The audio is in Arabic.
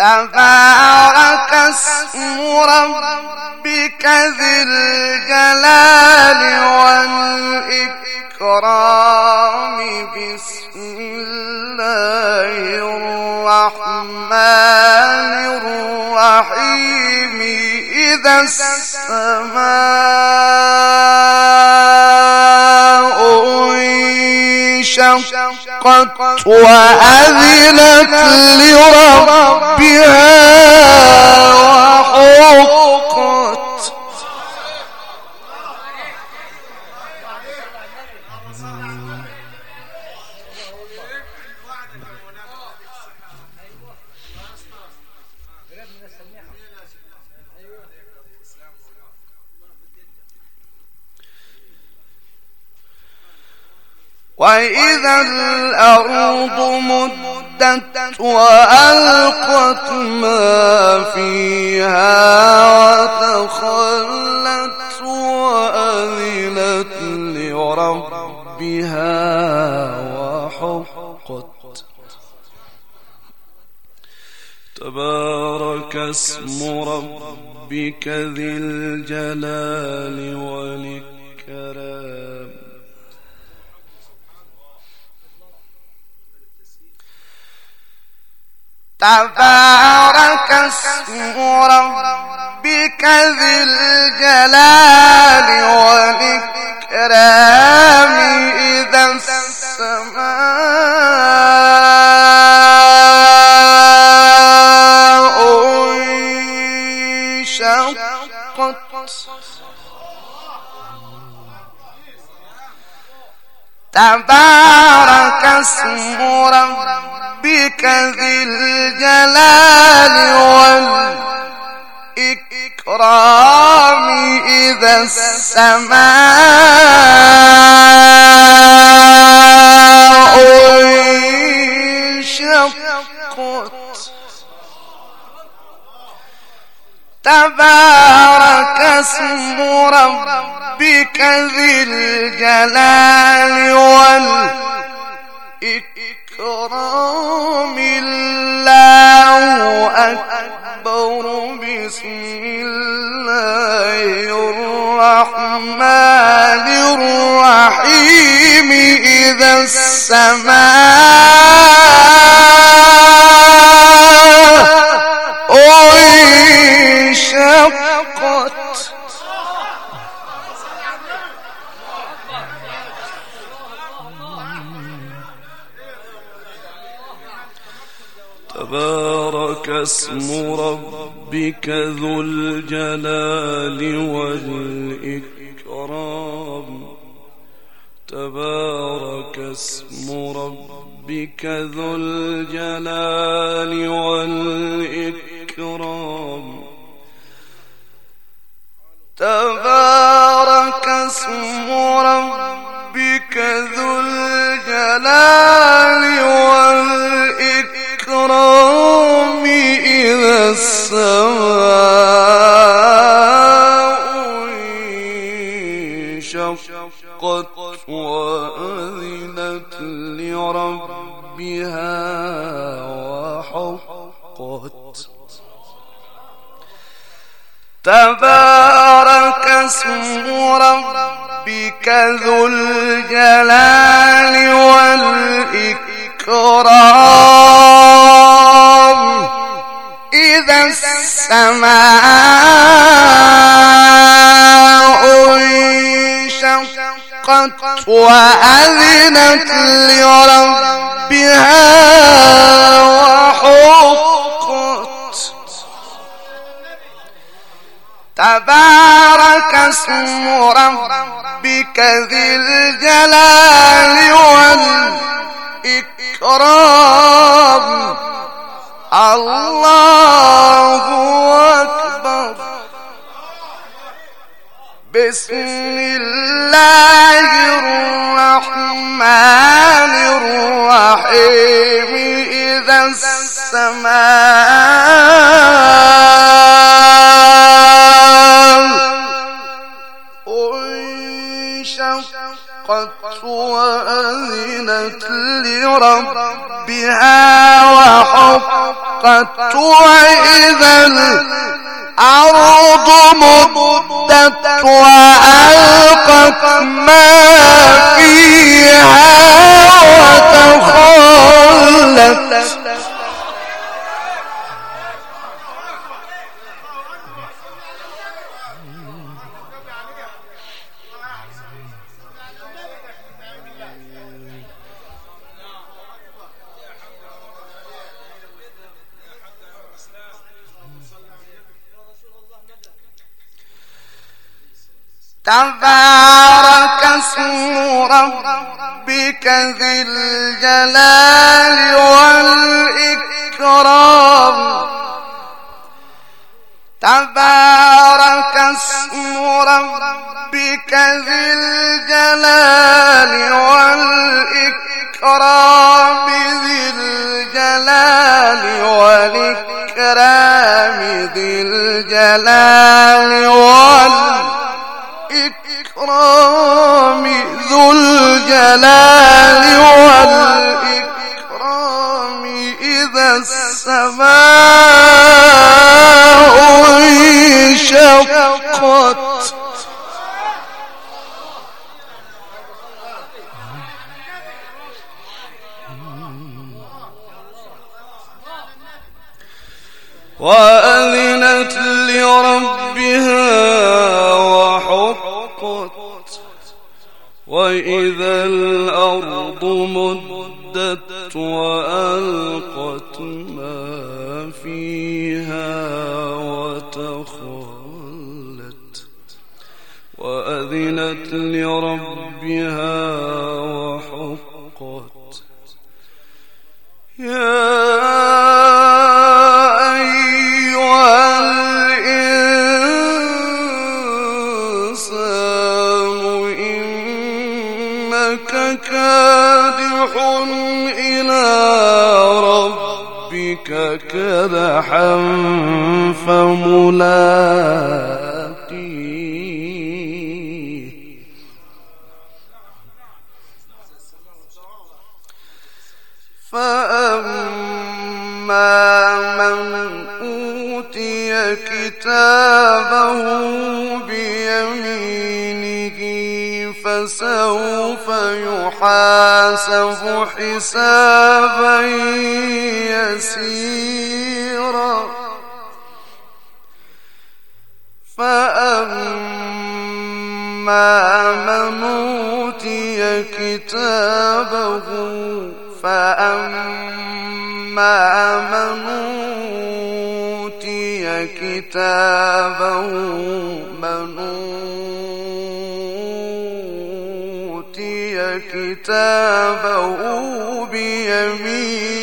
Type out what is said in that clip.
تبارك اسم ربك ذي الجلال والإكرام. بسم الله الرحمن الرحيم. إذا السماء انشقت وأذنت لربها وإذا الأرض مدت وألقت ما فيها وتخلت وأذنت لربها وحقت. تبارك اسم ربك ذي الجلال والإكرام. تبارك اسم ربك ذي الجلال والإكرام إذا السماء انشقت. تبارك اسم ربك ذي الجلال والإكرام إذا السماء انشقت تبارك اسم ربك ذي الجلال والإكرام. إكرام الله أكبر. بسم الله الرحمن الرحيم. إذا السماء انشقت. تبارك اسم ربك ذو الجلال والإكرام. تبارك اسم ربك ذو الجلال والإكرام. انشقت وأذنت لربها وحقت. تبارك اسم ربك ذو الجلال والإكرام. إذا السماء انشقت وأذنت لربها وحقت. تبارك اسم ربك ذي الجلال والإكرام. الله أكبر. بسم السماء أنشقت وأذنت لربها وحقت وإذا الأرض مدت وألقت ما فيها وتخلت تبارك اسم ربك ذي الجلال والإكرام. تبارك اسم ربك ذي الجلال والإكرام. ذي الجلال والإكرام. ذي الجلال والإكرام الإكرام ذو الجلال والإكرام إذا السماء انشقت. وأذنت لربها وإذا الأرض مدت وألقت ما فيها وتخلت وأذنت لربها وحقت يا كدحا فملاقيه. فأما من أوتي كتابه بيمينه فسوف يحاسب حسابا يسيرا. فأما من أوتي كتابه فأما من أوتي كتابه من أوتي كتابه بيمينه.